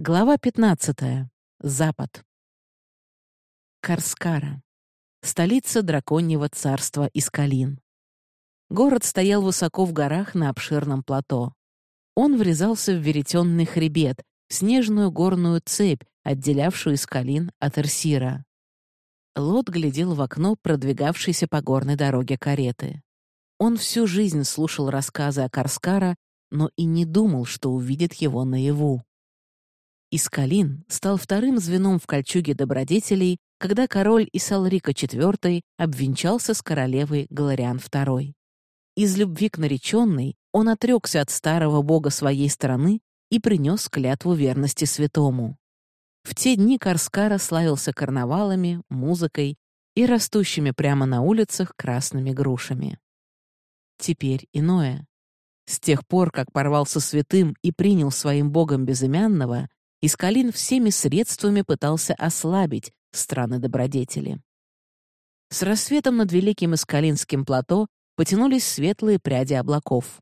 Глава 15. Запад. Карскара. Столица драконьего царства Искалин. Город стоял высоко в горах на обширном плато. Он врезался в веретенный хребет, в снежную горную цепь, отделявшую Искалин от Эрсира. Лот глядел в окно продвигавшейся по горной дороге кареты. Он всю жизнь слушал рассказы о Карскара, но и не думал, что увидит его наяву. Искалин стал вторым звеном в кольчуге добродетелей, когда король Исалрика IV обвенчался с королевой Галариан II. Из любви к нареченной он отрекся от старого бога своей страны и принес клятву верности святому. В те дни Карскара славился карнавалами, музыкой и растущими прямо на улицах красными грушами. Теперь иное. С тех пор, как порвался святым и принял своим богом безымянного, Искалин всеми средствами пытался ослабить страны добродетели. С рассветом над Великим Искалинским плато потянулись светлые пряди облаков.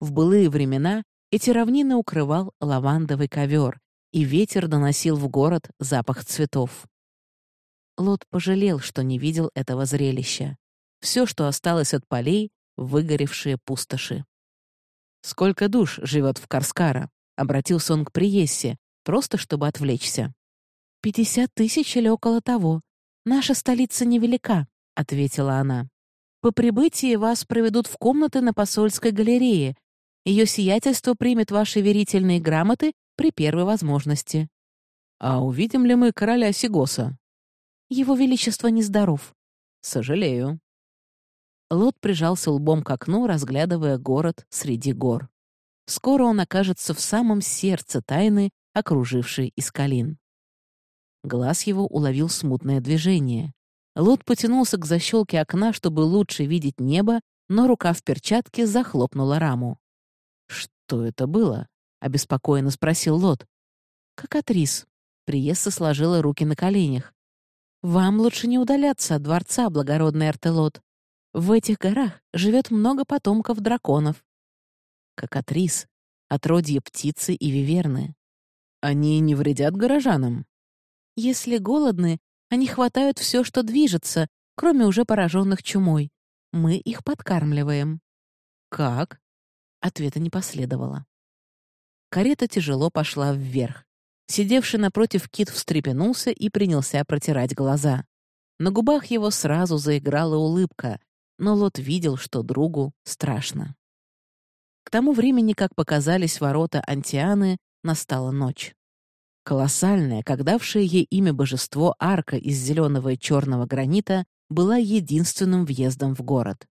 В былые времена эти равнины укрывал лавандовый ковер, и ветер доносил в город запах цветов. Лот пожалел, что не видел этого зрелища. Все, что осталось от полей, — выгоревшие пустоши. «Сколько душ живет в Карскара?» — обратился он к Приессе, просто чтобы отвлечься. «Пятьдесят тысяч или около того. Наша столица невелика», — ответила она. «По прибытии вас проведут в комнаты на посольской галерее. Ее сиятельство примет ваши верительные грамоты при первой возможности». «А увидим ли мы короля Сигоса?» «Его Величество нездоров». «Сожалею». Лот прижался лбом к окну, разглядывая город среди гор. Скоро он окажется в самом сердце тайны, окруживший Искалин. Глаз его уловил смутное движение. Лот потянулся к защелке окна, чтобы лучше видеть небо, но рука в перчатке захлопнула раму. «Что это было?» — обеспокоенно спросил Лот. «Как атрис». Приесса сложила руки на коленях. «Вам лучше не удаляться от дворца, благородный Артелот. В этих горах живет много потомков драконов». Как атрис, отродье птицы и виверны. Они не вредят горожанам? Если голодны, они хватают все, что движется, кроме уже пораженных чумой. Мы их подкармливаем. Как? Ответа не последовало. Карета тяжело пошла вверх. Сидевший напротив кит встрепенулся и принялся протирать глаза. На губах его сразу заиграла улыбка, но Лот видел, что другу страшно. К тому времени, как показались ворота Антианы, настала ночь. Колоссальная, как давшее ей имя божество арка из зеленого и черного гранита, была единственным въездом в город.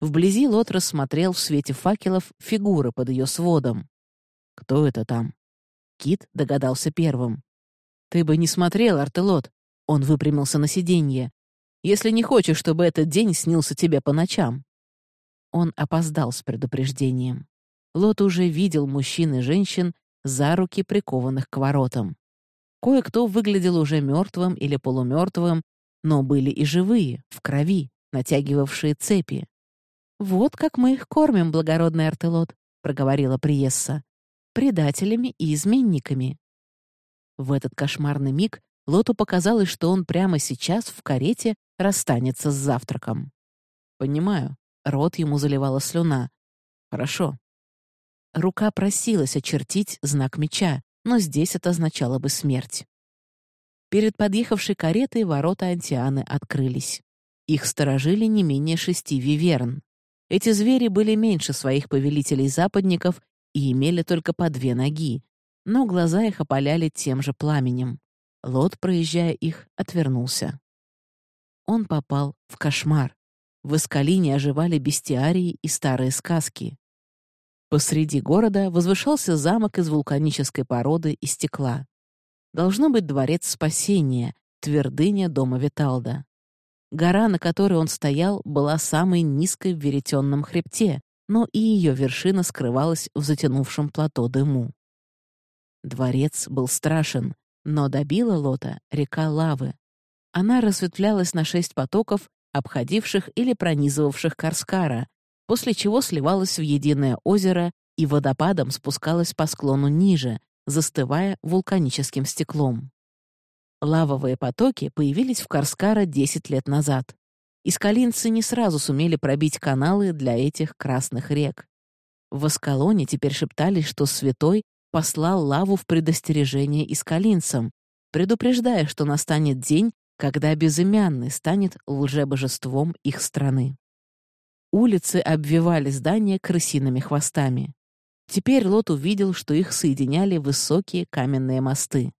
Вблизи Лот рассмотрел в свете факелов фигуры под ее сводом. «Кто это там?» Кит догадался первым. «Ты бы не смотрел, Артелот!» Он выпрямился на сиденье. «Если не хочешь, чтобы этот день снился тебе по ночам». Он опоздал с предупреждением. Лот уже видел мужчин и женщин, за руки прикованных к воротам. Кое-кто выглядел уже мертвым или полумертвым, но были и живые, в крови, натягивавшие цепи. «Вот как мы их кормим, благородный Артелот», — проговорила Приесса, «предателями и изменниками». В этот кошмарный миг Лоту показалось, что он прямо сейчас в карете расстанется с завтраком. «Понимаю», — рот ему заливала слюна. «Хорошо, Рука просилась очертить знак меча, но здесь это означало бы смерть. Перед подъехавшей каретой ворота Антианы открылись. Их сторожили не менее шести виверн. Эти звери были меньше своих повелителей-западников и имели только по две ноги, но глаза их опаляли тем же пламенем. Лот, проезжая их, отвернулся. Он попал в кошмар. В Искалине оживали бестиарии и старые сказки. Посреди города возвышался замок из вулканической породы и стекла. Должно быть дворец спасения, твердыня дома Виталда. Гора, на которой он стоял, была самой низкой в веретенном хребте, но и ее вершина скрывалась в затянувшем плато дыму. Дворец был страшен, но добила Лота река лавы. Она разветвлялась на шесть потоков, обходивших или пронизывавших Карскара, после чего сливалась в единое озеро и водопадом спускалась по склону ниже, застывая вулканическим стеклом. Лавовые потоки появились в Карскара 10 лет назад. Искалинцы не сразу сумели пробить каналы для этих красных рек. В Аскалоне теперь шептались, что святой послал лаву в предостережение искалинцам, предупреждая, что настанет день, когда безымянный станет лжебожеством их страны. Улицы обвивали здания крысиными хвостами. Теперь Лот увидел, что их соединяли высокие каменные мосты.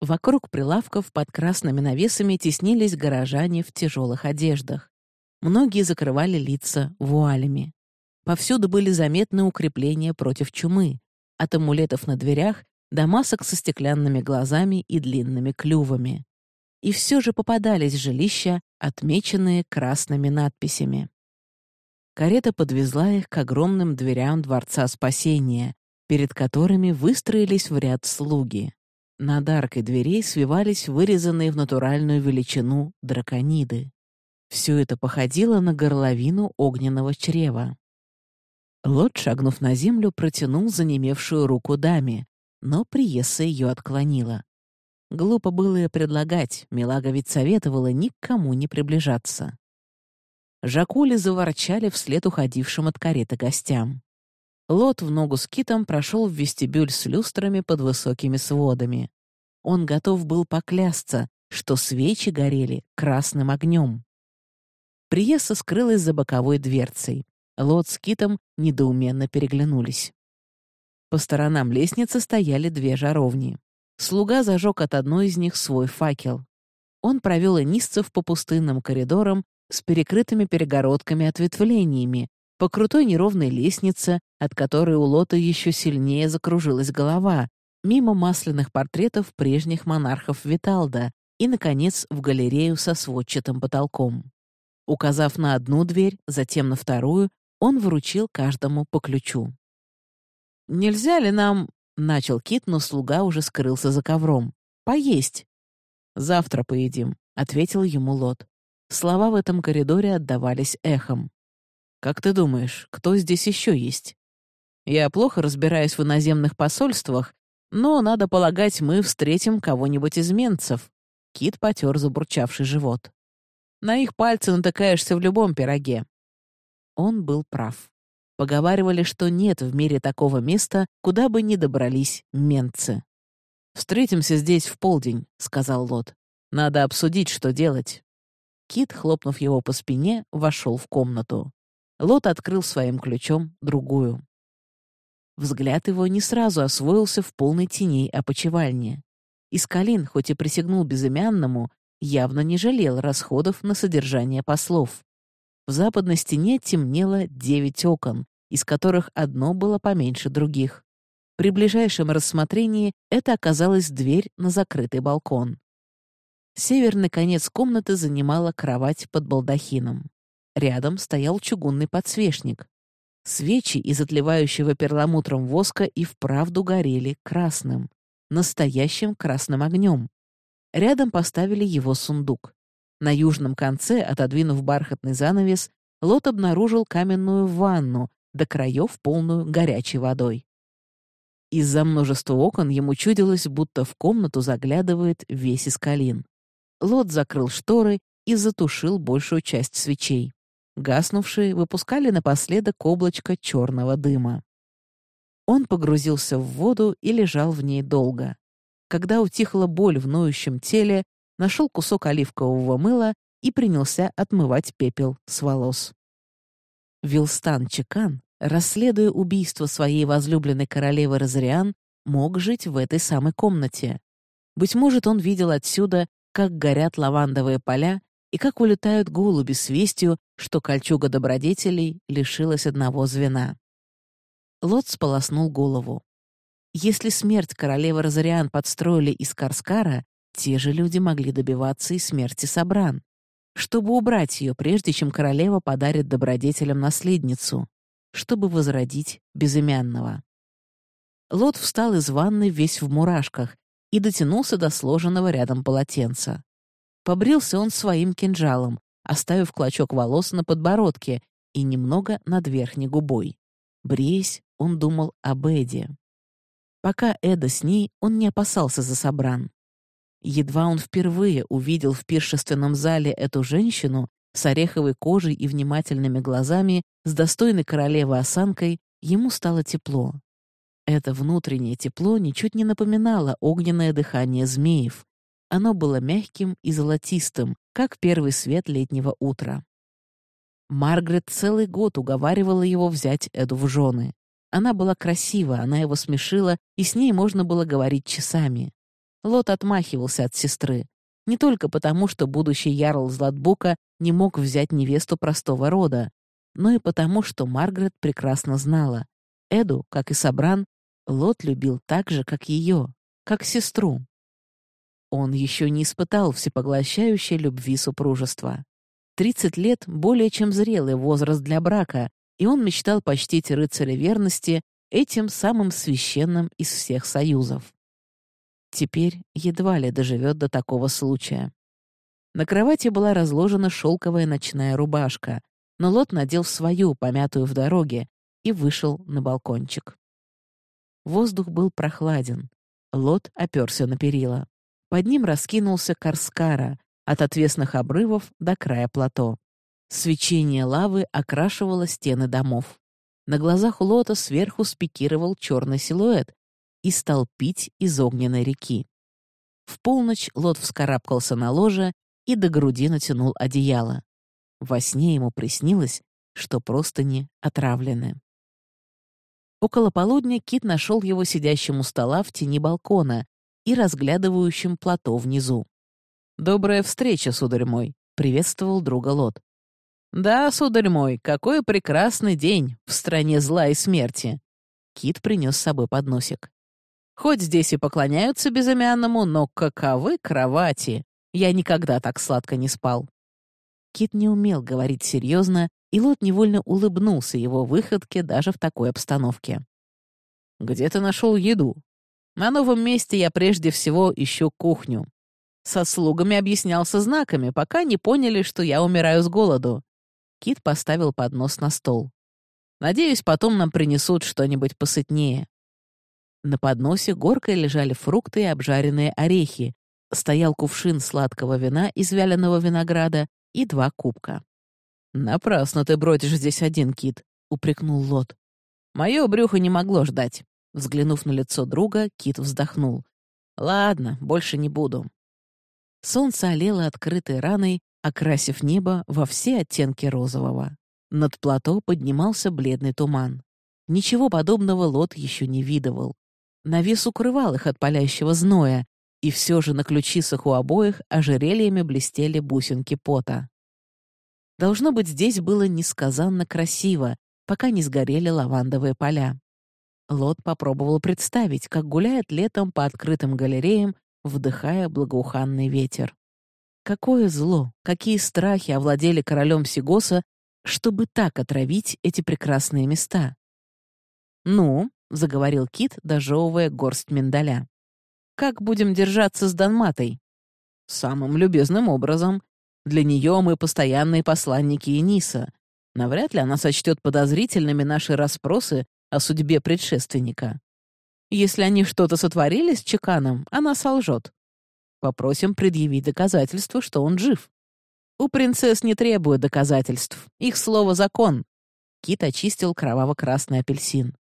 Вокруг прилавков под красными навесами теснились горожане в тяжелых одеждах. Многие закрывали лица вуалями. Повсюду были заметны укрепления против чумы, от амулетов на дверях до масок со стеклянными глазами и длинными клювами. И все же попадались жилища, отмеченные красными надписями. Карета подвезла их к огромным дверям Дворца Спасения, перед которыми выстроились в ряд слуги. Над аркой дверей свивались вырезанные в натуральную величину дракониды. Все это походило на горловину огненного чрева. Лот, шагнув на землю, протянул занемевшую руку даме, но Приесса ее отклонила. Глупо было и предлагать, Милага ведь советовала никому не приближаться. Жакули заворчали вслед уходившим от кареты гостям. Лот в ногу с китом прошел в вестибюль с люстрами под высокими сводами. Он готов был поклясться, что свечи горели красным огнем. Приесса скрылась за боковой дверцей. Лот с китом недоуменно переглянулись. По сторонам лестницы стояли две жаровни. Слуга зажег от одной из них свой факел. Он провел инисцев по пустынным коридорам с перекрытыми перегородками-ответвлениями, по крутой неровной лестнице, от которой у Лота еще сильнее закружилась голова, мимо масляных портретов прежних монархов Виталда и, наконец, в галерею со сводчатым потолком. Указав на одну дверь, затем на вторую, он вручил каждому по ключу. «Нельзя ли нам...» — начал Кит, но слуга уже скрылся за ковром. «Поесть». «Завтра поедим», — ответил ему Лот. Слова в этом коридоре отдавались эхом. «Как ты думаешь, кто здесь еще есть?» «Я плохо разбираюсь в иноземных посольствах, но, надо полагать, мы встретим кого-нибудь из менцев». Кит потер забурчавший живот. «На их пальцы натыкаешься в любом пироге». Он был прав. Поговаривали, что нет в мире такого места, куда бы ни добрались менцы. «Встретимся здесь в полдень», — сказал Лот. «Надо обсудить, что делать». Кит, хлопнув его по спине, вошел в комнату. Лот открыл своим ключом другую. Взгляд его не сразу освоился в полной теней опочивальни. Искалин, хоть и присягнул безымянному, явно не жалел расходов на содержание послов. В западной стене темнело девять окон, из которых одно было поменьше других. При ближайшем рассмотрении это оказалась дверь на закрытый балкон. Северный конец комнаты занимала кровать под балдахином. Рядом стоял чугунный подсвечник. Свечи из отливающего перламутром воска и вправду горели красным, настоящим красным огнем. Рядом поставили его сундук. На южном конце, отодвинув бархатный занавес, Лот обнаружил каменную ванну, до краев полную горячей водой. Из-за множества окон ему чудилось, будто в комнату заглядывает весь искалин. Лот закрыл шторы и затушил большую часть свечей. Гаснувшие выпускали напоследок облачко черного дыма. Он погрузился в воду и лежал в ней долго. Когда утихла боль в ноющем теле, нашел кусок оливкового мыла и принялся отмывать пепел с волос. Вилстан Чекан, расследуя убийство своей возлюбленной королевы Розариан, мог жить в этой самой комнате. Быть может, он видел отсюда как горят лавандовые поля и как улетают голуби с вестью, что кольчуга добродетелей лишилась одного звена. Лот сполоснул голову. Если смерть королевы Розариан подстроили из Карскара, те же люди могли добиваться и смерти Сабран, чтобы убрать ее, прежде чем королева подарит добродетелям наследницу, чтобы возродить безымянного. Лот встал из ванны весь в мурашках и дотянулся до сложенного рядом полотенца. Побрился он своим кинжалом, оставив клочок волос на подбородке и немного над верхней губой. Бреясь, он думал об Эдди. Пока Эда с ней, он не опасался за Собран. Едва он впервые увидел в пиршественном зале эту женщину с ореховой кожей и внимательными глазами, с достойной королевой осанкой, ему стало тепло. Это внутреннее тепло ничуть не напоминало огненное дыхание змеев. Оно было мягким и золотистым, как первый свет летнего утра. Маргарет целый год уговаривала его взять Эду в жены. Она была красива, она его смешила, и с ней можно было говорить часами. Лот отмахивался от сестры. Не только потому, что будущий ярл Златбука не мог взять невесту простого рода, но и потому, что Маргарет прекрасно знала. Эду, как и Сабран, Лот любил так же, как ее, как сестру. Он еще не испытал всепоглощающей любви супружества. Тридцать лет — более чем зрелый возраст для брака, и он мечтал почтить рыцаря верности этим самым священным из всех союзов. Теперь едва ли доживет до такого случая. На кровати была разложена шелковая ночная рубашка, но Лот надел свою, помятую в дороге, и вышел на балкончик. Воздух был прохладен. Лот оперся на перила. Под ним раскинулся Карскара, от отвесных обрывов до края плато. Свечение лавы окрашивало стены домов. На глазах у Лота сверху спикировал черный силуэт, и стал пить из огненной реки. В полночь Лот вскарабкался на ложе и до груди натянул одеяло. Во сне ему приснилось, что просто не отравлены. Около полудня Кит нашел его сидящим у стола в тени балкона и разглядывающим плато внизу. «Добрая встреча, сударь мой», — приветствовал друга Лот. «Да, сударь мой, какой прекрасный день в стране зла и смерти!» Кит принес с собой подносик. Хоть здесь и поклоняются безымянному, но каковы кровати! Я никогда так сладко не спал. Кит не умел говорить серьезно, и Лот невольно улыбнулся его выходке даже в такой обстановке. «Где ты нашел еду? На новом месте я прежде всего ищу кухню. Со слугами объяснялся знаками, пока не поняли, что я умираю с голоду». Кит поставил поднос на стол. «Надеюсь, потом нам принесут что-нибудь посытнее». На подносе горкой лежали фрукты и обжаренные орехи. Стоял кувшин сладкого вина из вяленого винограда и два кубка. «Напрасно ты бродишь здесь один, Кит», — упрекнул Лот. «Мое брюхо не могло ждать». Взглянув на лицо друга, Кит вздохнул. «Ладно, больше не буду». Солнце олело открытой раной, окрасив небо во все оттенки розового. Над плато поднимался бледный туман. Ничего подобного Лот еще не видывал. Навес укрывал их от палящего зноя, и все же на ключицах у обоих ожерельями блестели бусинки пота. Должно быть, здесь было несказанно красиво, пока не сгорели лавандовые поля. Лот попробовал представить, как гуляет летом по открытым галереям, вдыхая благоуханный ветер. Какое зло, какие страхи овладели королем Сигоса, чтобы так отравить эти прекрасные места. «Ну, — заговорил Кит, дожевывая горсть миндаля. «Как будем держаться с Данматой?» «Самым любезным образом. Для нее мы постоянные посланники Эниса. Навряд ли она сочтет подозрительными наши расспросы о судьбе предшественника. Если они что-то сотворили с Чеканом, она солжет. Попросим предъявить доказательства, что он жив. У принцесс не требуют доказательств. Их слово — закон». Кит очистил кроваво-красный апельсин.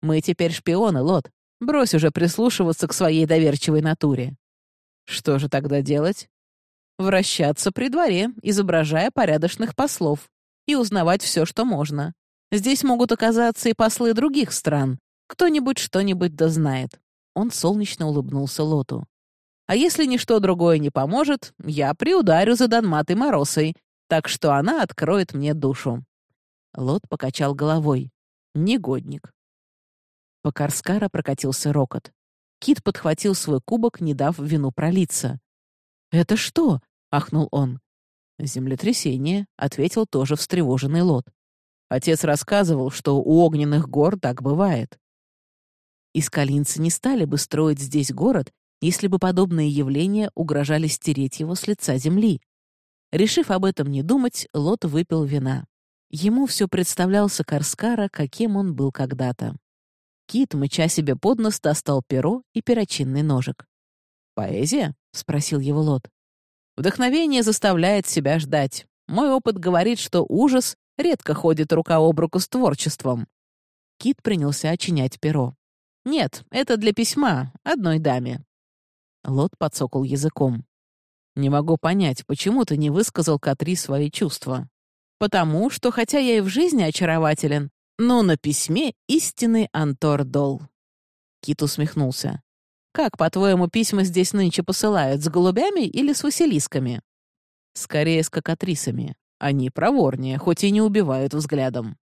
Мы теперь шпионы, Лот. Брось уже прислушиваться к своей доверчивой натуре. Что же тогда делать? Вращаться при дворе, изображая порядочных послов, и узнавать все, что можно. Здесь могут оказаться и послы других стран. Кто-нибудь что-нибудь да. Он солнечно улыбнулся Лоту. А если ничто другое не поможет, я приударю за Донматой Моросой, так что она откроет мне душу. Лот покачал головой. Негодник. По Карскара прокатился рокот. Кит подхватил свой кубок, не дав вину пролиться. «Это что?» — ахнул он. «Землетрясение», — ответил тоже встревоженный Лот. Отец рассказывал, что у огненных гор так бывает. Искалинцы не стали бы строить здесь город, если бы подобные явления угрожали стереть его с лица земли. Решив об этом не думать, Лот выпил вина. Ему все представлялся Карскара, каким он был когда-то. Кит, мыча себе под нос, достал перо и перочинный ножик. «Поэзия?» — спросил его Лот. «Вдохновение заставляет себя ждать. Мой опыт говорит, что ужас редко ходит рука об руку с творчеством». Кит принялся очинять перо. «Нет, это для письма, одной даме». Лот подсокал языком. «Не могу понять, почему ты не высказал Катри свои чувства?» «Потому что, хотя я и в жизни очарователен, но на письме истинный Антор Дол». Кит усмехнулся. «Как, по-твоему, письма здесь нынче посылают, с голубями или с василисками?» «Скорее, с кокатрисами. Они проворнее, хоть и не убивают взглядом».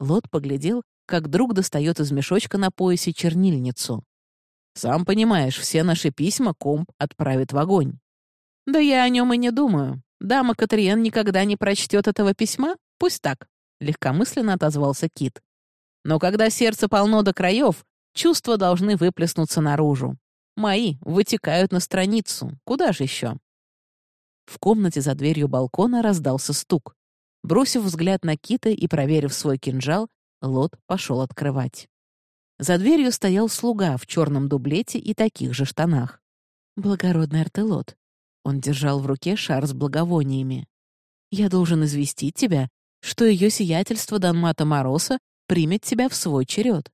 Лот поглядел, как друг достает из мешочка на поясе чернильницу. «Сам понимаешь, все наши письма комп отправит в огонь». «Да я о нем и не думаю. Дама Катриен никогда не прочтет этого письма? Пусть так», — легкомысленно отозвался Кит. «Но когда сердце полно до краев, чувства должны выплеснуться наружу. Мои вытекают на страницу. Куда же еще?» В комнате за дверью балкона раздался стук. Бросив взгляд на Кита и проверив свой кинжал, Лот пошел открывать. За дверью стоял слуга в черном дублете и таких же штанах. Благородный Артелот. Он держал в руке шар с благовониями. «Я должен известить тебя, что ее сиятельство Данмата Мороса примет тебя в свой черед.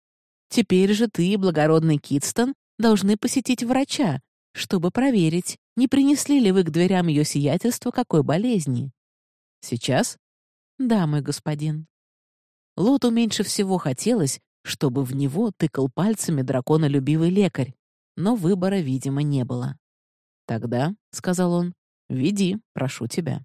Теперь же ты, благородный Китстон, должны посетить врача, чтобы проверить, не принесли ли вы к дверям ее сиятельства какой болезни. Сейчас? Да, мой господин. Лоту меньше всего хотелось, чтобы в него тыкал пальцами драконолюбивый лекарь, но выбора, видимо, не было. «Тогда», — сказал он, — «веди, прошу тебя».